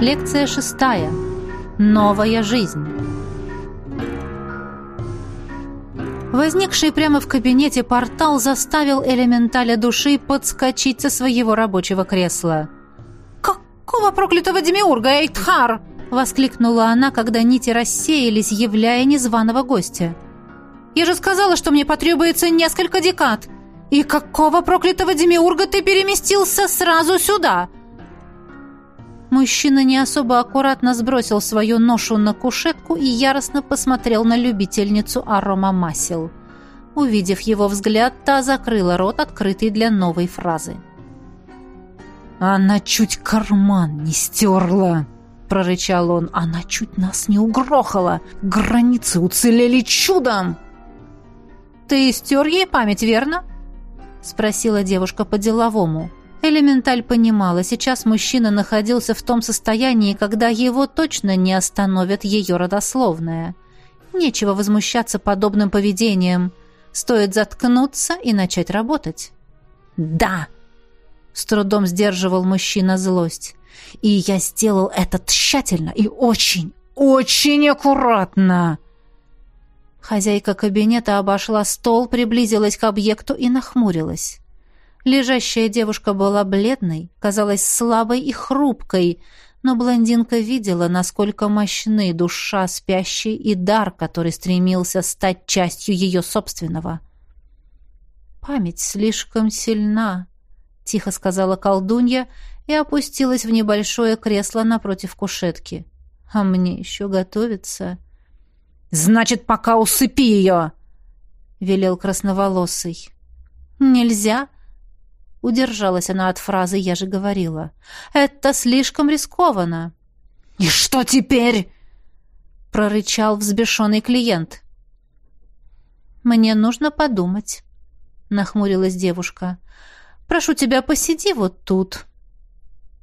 Лекция шестая. Новая жизнь. Возникший прямо в кабинете портал заставил элементаля души подскочить со своего рабочего кресла. «Какого проклятого демиурга, Эйтхар!» — воскликнула она, когда нити рассеялись, являя незваного гостя. «Я же сказала, что мне потребуется несколько декад! И какого проклятого демиурга ты переместился сразу сюда?» Мужчина не особо аккуратно сбросил свою ношу на кушетку и яростно посмотрел на любительницу аромамасел. Увидев его взгляд, та закрыла рот, открытый для новой фразы. «Она чуть карман не стерла!» — прорычал он. «Она чуть нас не угрохала! Границы уцелели чудом!» «Ты стер ей память, верно?» — спросила девушка по-деловому. Элементаль понимала, сейчас мужчина находился в том состоянии, когда его точно не остановит ее родословная. Нечего возмущаться подобным поведением. Стоит заткнуться и начать работать. «Да!» — с трудом сдерживал мужчина злость. «И я сделал это тщательно и очень, очень аккуратно!» Хозяйка кабинета обошла стол, приблизилась к объекту и нахмурилась. Лежащая девушка была бледной, казалась слабой и хрупкой, но блондинка видела, насколько мощны душа спящей и дар, который стремился стать частью ее собственного. «Память слишком сильна», — тихо сказала колдунья и опустилась в небольшое кресло напротив кушетки. «А мне еще готовиться». «Значит, пока усыпи ее!» — велел красноволосый. «Нельзя», Удержалась она от фразы «я же говорила». «Это слишком рискованно». «И что теперь?» — прорычал взбешенный клиент. «Мне нужно подумать», — нахмурилась девушка. «Прошу тебя, посиди вот тут».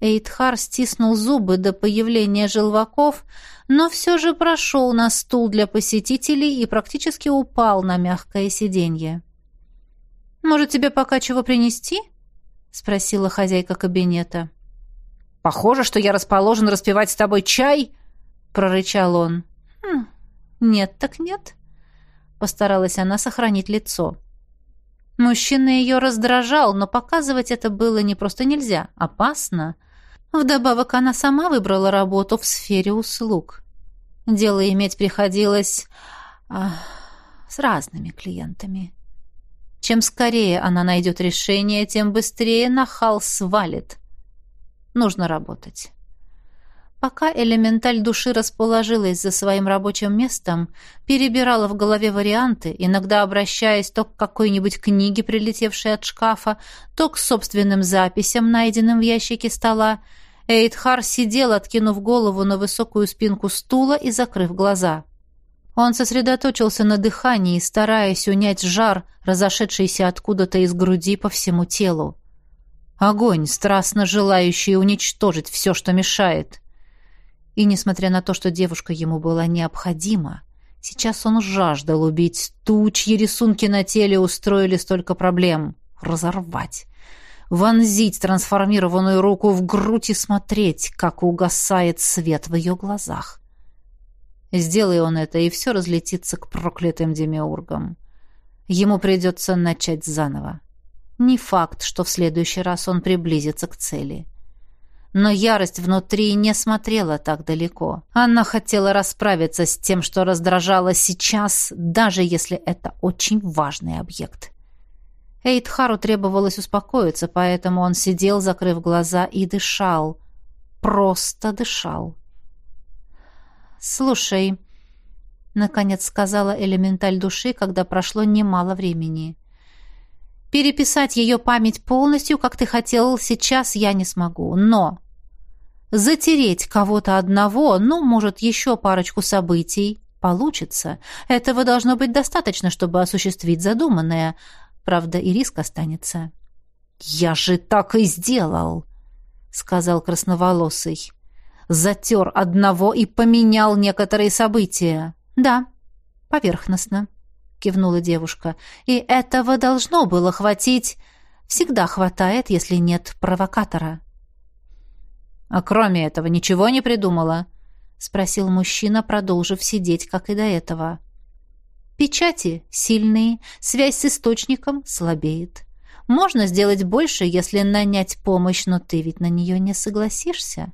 Эйдхар стиснул зубы до появления желваков, но все же прошел на стул для посетителей и практически упал на мягкое сиденье. «Может, тебе пока чего принести?» — спросила хозяйка кабинета. «Похоже, что я расположен распивать с тобой чай», — прорычал он. «Хм, нет так нет», — постаралась она сохранить лицо. Мужчина ее раздражал, но показывать это было не просто нельзя, опасно. Вдобавок она сама выбрала работу в сфере услуг. Дело иметь приходилось а, с разными клиентами. Чем скорее она найдет решение, тем быстрее нахал свалит. Нужно работать. Пока элементаль души расположилась за своим рабочим местом, перебирала в голове варианты, иногда обращаясь то к какой-нибудь книге, прилетевшей от шкафа, то к собственным записям, найденным в ящике стола, Эйдхар сидел, откинув голову на высокую спинку стула и закрыв глаза. Он сосредоточился на дыхании, стараясь унять жар, разошедшийся откуда-то из груди по всему телу. Огонь, страстно желающий уничтожить все, что мешает. И, несмотря на то, что девушка ему была необходима, сейчас он жаждал убить ту, чьи рисунки на теле устроили столько проблем. Разорвать. Вонзить трансформированную руку в грудь и смотреть, как угасает свет в ее глазах. Сделай он это, и все разлетится к проклятым демиургам. Ему придется начать заново. Не факт, что в следующий раз он приблизится к цели. Но ярость внутри не смотрела так далеко. Она хотела расправиться с тем, что раздражало сейчас, даже если это очень важный объект. Эйдхару требовалось успокоиться, поэтому он сидел, закрыв глаза, и дышал. Просто дышал. «Слушай», — наконец сказала элементаль души, когда прошло немало времени. «Переписать ее память полностью, как ты хотел, сейчас я не смогу, но...» «Затереть кого-то одного, ну, может, еще парочку событий, получится. Этого должно быть достаточно, чтобы осуществить задуманное. Правда, и риск останется». «Я же так и сделал», — сказал красноволосый затер одного и поменял некоторые события. Да, поверхностно, кивнула девушка. И этого должно было хватить. Всегда хватает, если нет провокатора. «А кроме этого ничего не придумала?» — спросил мужчина, продолжив сидеть, как и до этого. «Печати сильные, связь с источником слабеет. Можно сделать больше, если нанять помощь, но ты ведь на нее не согласишься?»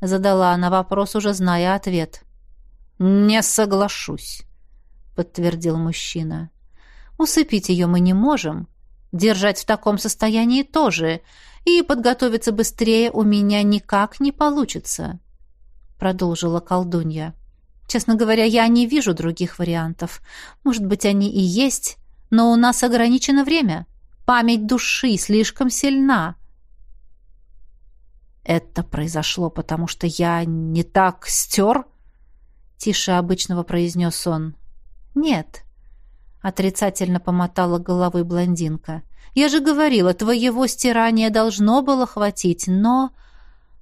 Задала она вопрос, уже зная ответ. «Не соглашусь», — подтвердил мужчина. «Усыпить ее мы не можем. Держать в таком состоянии тоже и подготовиться быстрее у меня никак не получится», — продолжила колдунья. «Честно говоря, я не вижу других вариантов. Может быть, они и есть, но у нас ограничено время. Память души слишком сильна». «Это произошло, потому что я не так стер?» — тише обычного произнес он. «Нет», — отрицательно помотала головой блондинка. Я же говорила, твоего стирания должно было хватить, но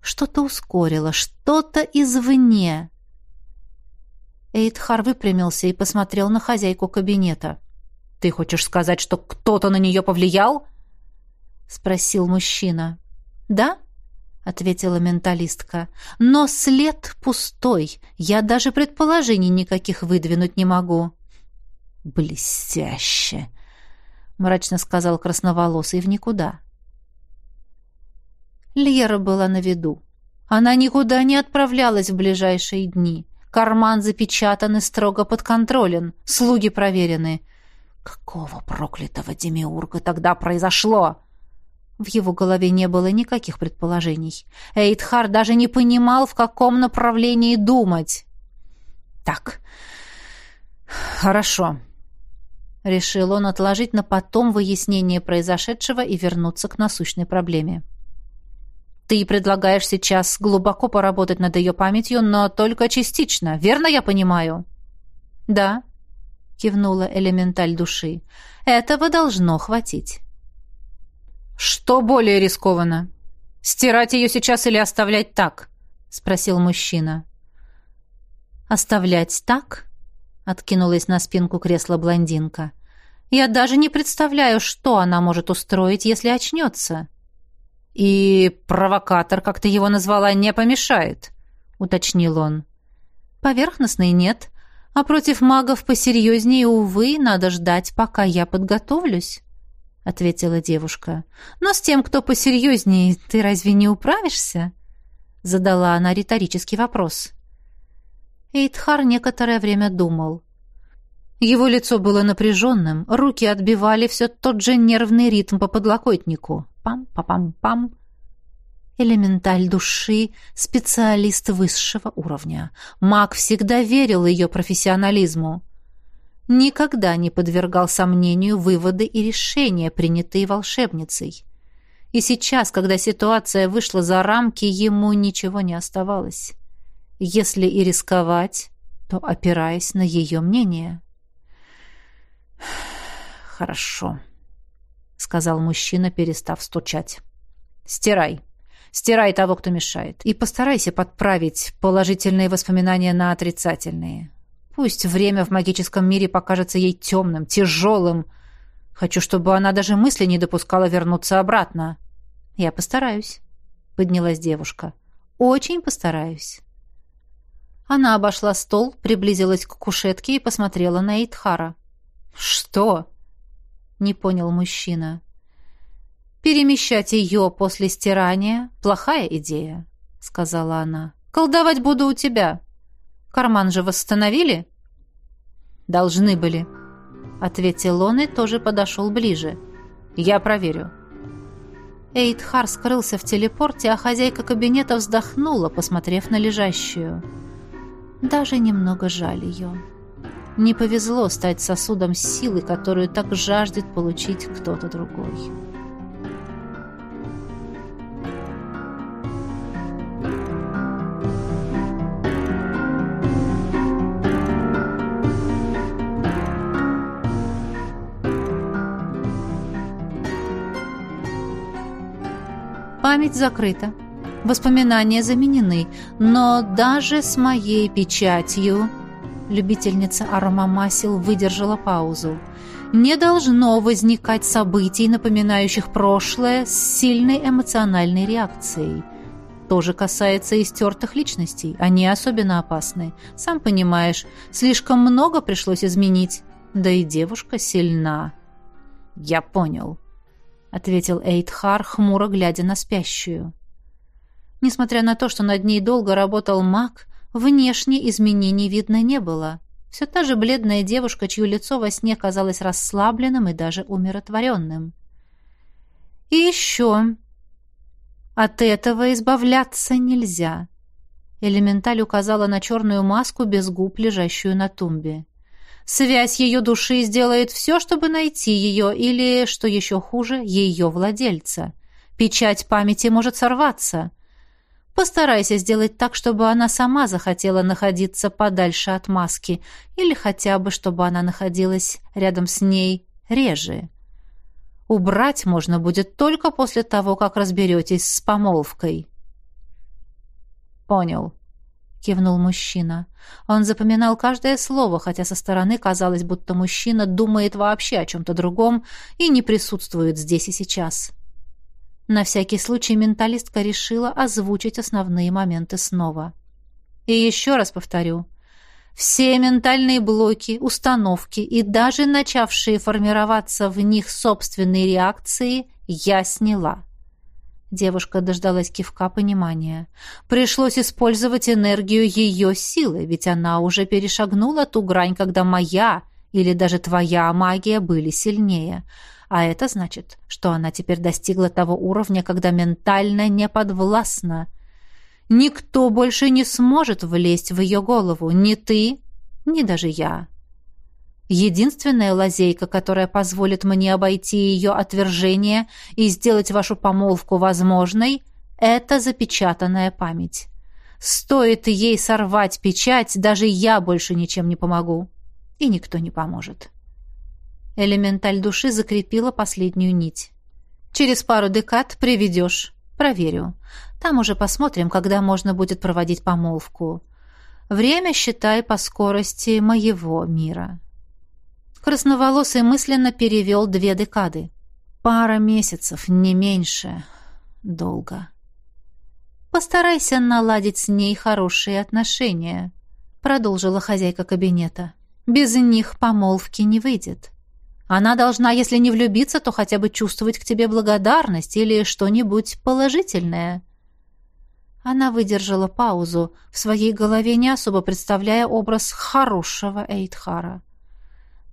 что-то ускорило, что-то извне. Эйдхар выпрямился и посмотрел на хозяйку кабинета. «Ты хочешь сказать, что кто-то на нее повлиял?» — спросил мужчина. «Да?» — ответила менталистка. «Но след пустой. Я даже предположений никаких выдвинуть не могу». «Блестяще!» — мрачно сказал красноволосый в никуда. Льера была на виду. Она никуда не отправлялась в ближайшие дни. Карман запечатан и строго подконтролен. Слуги проверены. Какого проклятого демиурга тогда произошло? В его голове не было никаких предположений. Эйдхар даже не понимал, в каком направлении думать. «Так, хорошо», Решил он отложить на потом выяснение произошедшего и вернуться к насущной проблеме. «Ты предлагаешь сейчас глубоко поработать над ее памятью, но только частично, верно я понимаю?» «Да», — кивнула элементаль души. «Этого должно хватить». «Что более рискованно? Стирать ее сейчас или оставлять так?» — спросил мужчина. «Оставлять так?» откинулась на спинку кресла блондинка. Я даже не представляю, что она может устроить, если очнется. И провокатор, как ты его назвала, не помешает, уточнил он. Поверхностный нет, а против магов посерьезнее, увы, надо ждать, пока я подготовлюсь, ответила девушка. Но с тем, кто посерьезнее, ты разве не управишься? задала она риторический вопрос. Эйтхар некоторое время думал. Его лицо было напряженным, руки отбивали все тот же нервный ритм по подлокотнику. Пам-па-пам-пам. Элементаль души, специалист высшего уровня. Маг всегда верил ее профессионализму. Никогда не подвергал сомнению выводы и решения, принятые волшебницей. И сейчас, когда ситуация вышла за рамки, ему ничего не оставалось. Если и рисковать, то опираясь на ее мнение. «Хорошо», — сказал мужчина, перестав стучать. «Стирай. Стирай того, кто мешает. И постарайся подправить положительные воспоминания на отрицательные. Пусть время в магическом мире покажется ей темным, тяжелым. Хочу, чтобы она даже мысли не допускала вернуться обратно». «Я постараюсь», — поднялась девушка. «Очень постараюсь». Она обошла стол, приблизилась к кушетке и посмотрела на Эйтхара. «Что?» — не понял мужчина. «Перемещать ее после стирания — плохая идея», — сказала она. «Колдовать буду у тебя. Карман же восстановили?» «Должны были», — ответил он и тоже подошел ближе. «Я проверю». Эйдхар скрылся в телепорте, а хозяйка кабинета вздохнула, посмотрев на лежащую. Даже немного жаль ее. Не повезло стать сосудом силы, которую так жаждет получить кто-то другой. Память закрыта. Воспоминания заменены, но даже с моей печатью Любительница аромамасел выдержала паузу. Не должно возникать событий, напоминающих прошлое, с сильной эмоциональной реакцией. тоже касается истертых личностей. Они особенно опасны. Сам понимаешь, слишком много пришлось изменить. Да и девушка сильна. Я понял, ответил Эйдхар, хмуро глядя на спящую. Несмотря на то, что над ней долго работал маг, внешне изменений видно не было. Все та же бледная девушка, чье лицо во сне казалось расслабленным и даже умиротворенным. И еще от этого избавляться нельзя. Элементаль указала на черную маску без губ, лежащую на тумбе. Связь ее души сделает все, чтобы найти ее, или, что еще хуже, ее владельца. Печать памяти может сорваться. Постарайся сделать так, чтобы она сама захотела находиться подальше от маски, или хотя бы, чтобы она находилась рядом с ней реже. Убрать можно будет только после того, как разберетесь с помолвкой. «Понял», — кивнул мужчина. Он запоминал каждое слово, хотя со стороны казалось, будто мужчина думает вообще о чем-то другом и не присутствует здесь и сейчас. На всякий случай менталистка решила озвучить основные моменты снова. И еще раз повторю, все ментальные блоки, установки и даже начавшие формироваться в них собственные реакции я сняла. Девушка дождалась кивка понимания. Пришлось использовать энергию ее силы, ведь она уже перешагнула ту грань, когда моя или даже твоя магия были сильнее. А это значит, что она теперь достигла того уровня, когда ментально не подвластна. Никто больше не сможет влезть в ее голову, ни ты, ни даже я. Единственная лазейка, которая позволит мне обойти ее отвержение и сделать вашу помолвку возможной, это запечатанная память. Стоит ей сорвать печать, даже я больше ничем не помогу. И никто не поможет. Элементаль души закрепила последнюю нить. Через пару декад приведешь. Проверю. Там уже посмотрим, когда можно будет проводить помолвку. Время считай по скорости моего мира. Красноволосый мысленно перевел две декады. Пара месяцев, не меньше. Долго. Постарайся наладить с ней хорошие отношения, продолжила хозяйка кабинета. Без них помолвки не выйдет. Она должна, если не влюбиться, то хотя бы чувствовать к тебе благодарность или что-нибудь положительное. Она выдержала паузу, в своей голове не особо представляя образ хорошего Эйдхара.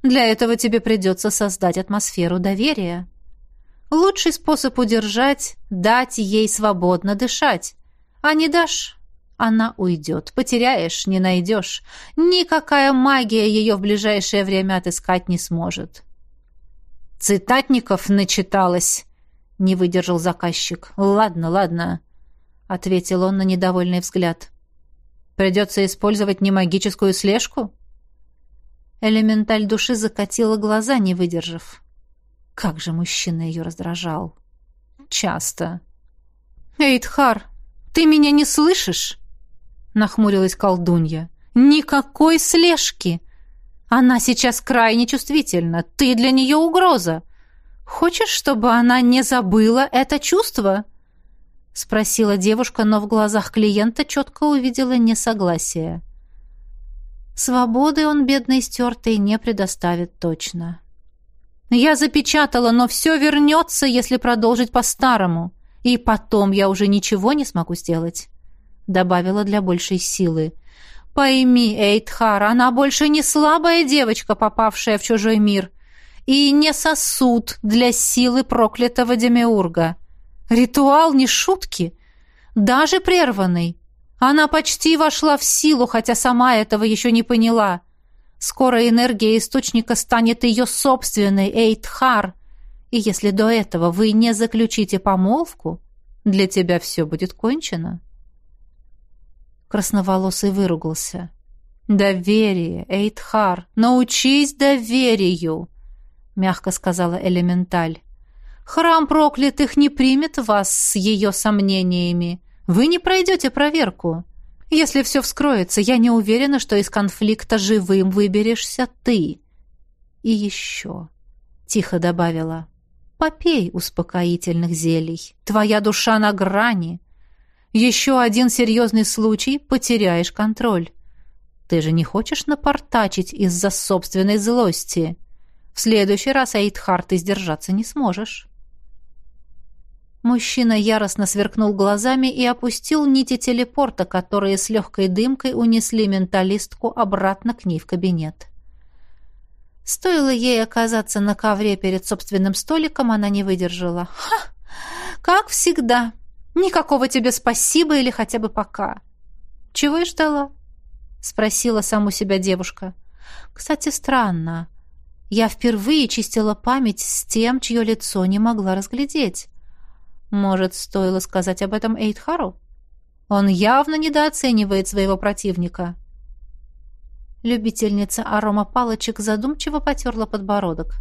Для этого тебе придется создать атмосферу доверия. Лучший способ удержать — дать ей свободно дышать. А не дашь — она уйдет. Потеряешь — не найдешь. Никакая магия ее в ближайшее время отыскать не сможет. «Цитатников начиталась», — не выдержал заказчик. «Ладно, ладно», — ответил он на недовольный взгляд. «Придется использовать не магическую слежку?» Элементаль души закатила глаза, не выдержав. Как же мужчина ее раздражал. Часто. «Эйдхар, ты меня не слышишь?» Нахмурилась колдунья. «Никакой слежки! Она сейчас крайне чувствительна. Ты для нее угроза. Хочешь, чтобы она не забыла это чувство?» Спросила девушка, но в глазах клиента четко увидела несогласие. Свободы он, бедный стертый, не предоставит точно. «Я запечатала, но все вернется, если продолжить по-старому. И потом я уже ничего не смогу сделать», — добавила для большей силы. Пойми, Эйтхар, она больше не слабая девочка, попавшая в чужой мир, и не сосуд для силы проклятого Демиурга. Ритуал не шутки, даже прерванный. Она почти вошла в силу, хотя сама этого еще не поняла. Скоро энергия источника станет ее собственной, Эйтхар. И если до этого вы не заключите помолвку, для тебя все будет кончено. Красноволосый выругался. «Доверие, Эйтхар, научись доверию!» — мягко сказала Элементаль. «Храм проклятых не примет вас с ее сомнениями. Вы не пройдете проверку. Если все вскроется, я не уверена, что из конфликта живым выберешься ты». «И еще», — тихо добавила, — «попей успокоительных зелий. Твоя душа на грани. Еще один серьезный случай, потеряешь контроль. Ты же не хочешь напортачить из-за собственной злости. В следующий раз, Эйдхар, ты сдержаться не сможешь. Мужчина яростно сверкнул глазами и опустил нити телепорта, которые с легкой дымкой унесли менталистку обратно к ней в кабинет. Стоило ей оказаться на ковре перед собственным столиком, она не выдержала. «Ха! Как всегда! Никакого тебе спасибо или хотя бы пока!» «Чего и ждала?» — спросила саму себя девушка. «Кстати, странно. Я впервые чистила память с тем, чье лицо не могла разглядеть. Может, стоило сказать об этом Эйдхару? Он явно недооценивает своего противника». Любительница арома палочек задумчиво потерла подбородок.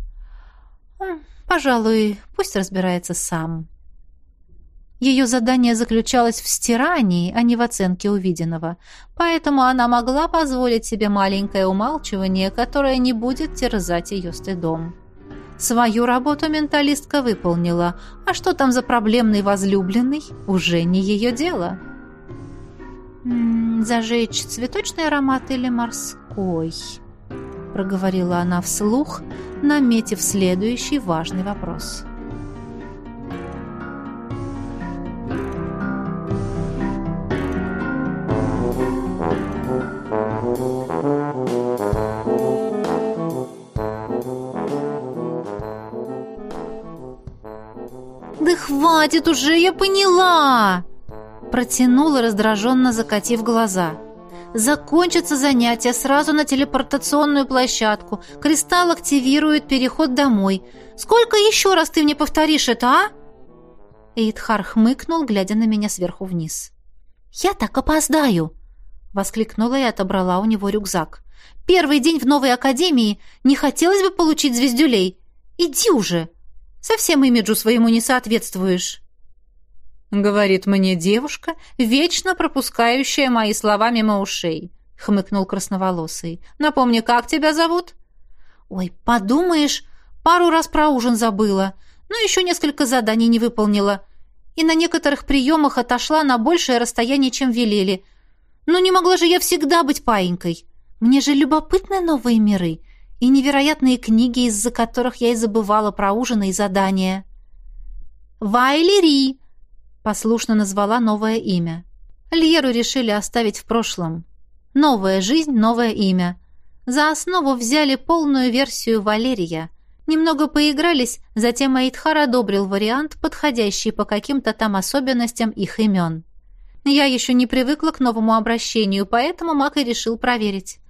«Пожалуй, пусть разбирается сам». Ее задание заключалось в стирании, а не в оценке увиденного, поэтому она могла позволить себе маленькое умалчивание, которое не будет терзать ее стыдом. Свою работу менталистка выполнила, а что там за проблемный возлюбленный, уже не ее дело. «М -м, «Зажечь цветочный аромат или морской?» покой», — проговорила она вслух, наметив следующий важный вопрос. Хватит уже, я поняла!» Протянула, раздраженно закатив глаза. Закончится занятие сразу на телепортационную площадку. Кристалл активирует переход домой. Сколько еще раз ты мне повторишь это, а?» Эйдхар хмыкнул, глядя на меня сверху вниз. «Я так опоздаю!» — воскликнула и отобрала у него рюкзак. «Первый день в новой академии. Не хотелось бы получить звездюлей. Иди уже! Совсем имиджу своему не соответствуешь!» говорит мне девушка, вечно пропускающая мои слова мимо ушей, хмыкнул красноволосый. Напомни, как тебя зовут? Ой, подумаешь, пару раз про ужин забыла, но еще несколько заданий не выполнила. И на некоторых приемах отошла на большее расстояние, чем велели. Но не могла же я всегда быть паинькой. Мне же любопытны новые миры и невероятные книги, из-за которых я и забывала про ужины и задания. «Вайлери!» Послушно назвала новое имя. Льеру решили оставить в прошлом. Новая жизнь, новое имя. За основу взяли полную версию Валерия. Немного поигрались, затем Эйдхар одобрил вариант, подходящий по каким-то там особенностям их имен. Я еще не привыкла к новому обращению, поэтому Мак и решил проверить.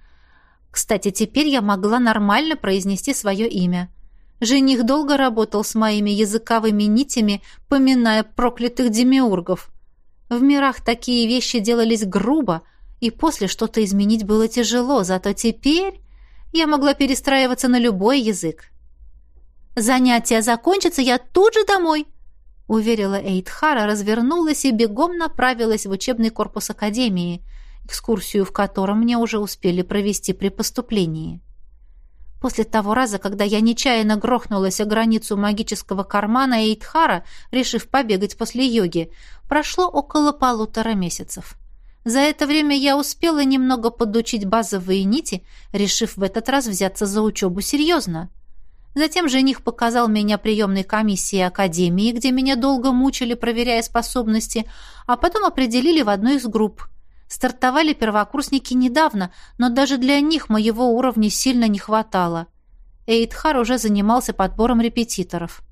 Кстати, теперь я могла нормально произнести свое имя. Жених долго работал с моими языковыми нитями, поминая проклятых демиургов. В мирах такие вещи делались грубо, и после что-то изменить было тяжело, зато теперь я могла перестраиваться на любой язык. «Занятие закончится, я тут же домой!» — уверила Эйдхара, развернулась и бегом направилась в учебный корпус Академии, экскурсию в котором мне уже успели провести при поступлении. После того раза, когда я нечаянно грохнулась о границу магического кармана Эйдхара, решив побегать после йоги, прошло около полутора месяцев. За это время я успела немного подучить базовые нити, решив в этот раз взяться за учебу серьезно. Затем жених показал меня приемной комиссии Академии, где меня долго мучили, проверяя способности, а потом определили в одну из групп. Стартовали первокурсники недавно, но даже для них моего уровня сильно не хватало. Эйдхар уже занимался подбором репетиторов.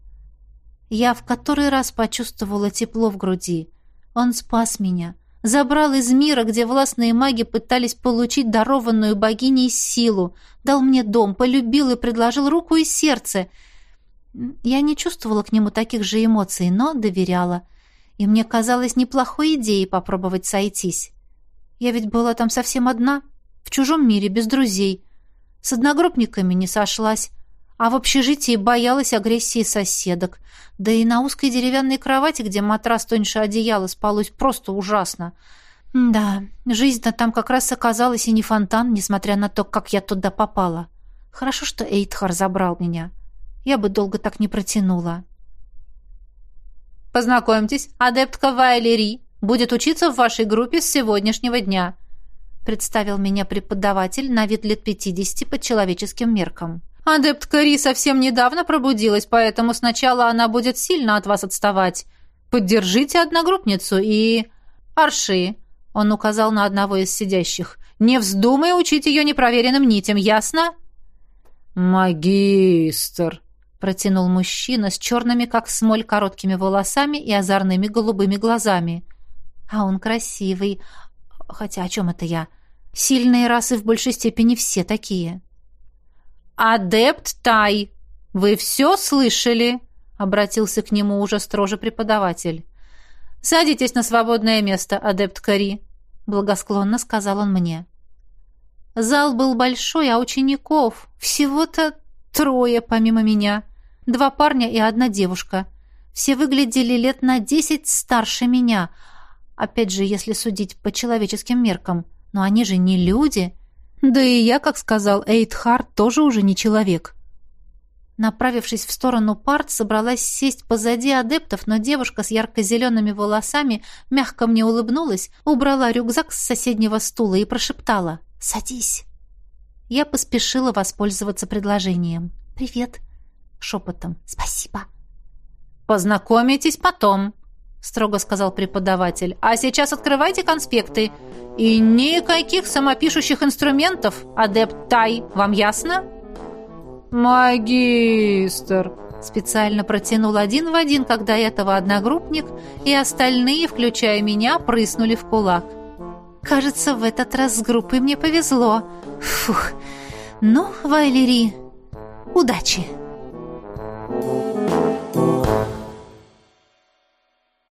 Я в который раз почувствовала тепло в груди. Он спас меня. Забрал из мира, где властные маги пытались получить дарованную богиней силу. Дал мне дом, полюбил и предложил руку и сердце. Я не чувствовала к нему таких же эмоций, но доверяла. И мне казалось неплохой идеей попробовать сойтись. Я ведь была там совсем одна, в чужом мире, без друзей. С одногруппниками не сошлась, а в общежитии боялась агрессии соседок. Да и на узкой деревянной кровати, где матрас тоньше одеяла, спалось просто ужасно. Да, жизнь-то там как раз оказалась и не фонтан, несмотря на то, как я туда попала. Хорошо, что Эйтхар забрал меня. Я бы долго так не протянула. «Познакомьтесь, адептка Вайлери», Будет учиться в вашей группе с сегодняшнего дня», представил меня преподаватель на вид лет пятидесяти под человеческим меркам. «Адепт Кари совсем недавно пробудилась, поэтому сначала она будет сильно от вас отставать. Поддержите одногруппницу и... Арши!» Он указал на одного из сидящих. «Не вздумай учить ее непроверенным нитям, ясно?» «Магистр!» протянул мужчина с черными, как смоль, короткими волосами и озорными голубыми глазами. А он красивый. Хотя о чем это я? Сильные расы в большей степени все такие. «Адепт Тай, вы все слышали?» — обратился к нему уже строже преподаватель. «Садитесь на свободное место, адепт Кари», — благосклонно сказал он мне. Зал был большой, а учеников всего-то трое помимо меня. Два парня и одна девушка. Все выглядели лет на десять старше меня. Опять же, если судить по человеческим меркам. Но они же не люди. Да и я, как сказал Эйдхар, тоже уже не человек. Направившись в сторону парт, собралась сесть позади адептов, но девушка с ярко-зелеными волосами мягко мне улыбнулась, убрала рюкзак с соседнего стула и прошептала «Садись». Я поспешила воспользоваться предложением. «Привет», шепотом «Спасибо». «Познакомитесь потом», — строго сказал преподаватель. «А сейчас открывайте конспекты. И никаких самопишущих инструментов, адепт Тай, вам ясно?» «Магистр!» Специально протянул один в один, когда этого одногруппник, и остальные, включая меня, прыснули в кулак. «Кажется, в этот раз с группой мне повезло. Фух! Ну, Валерий, удачи!»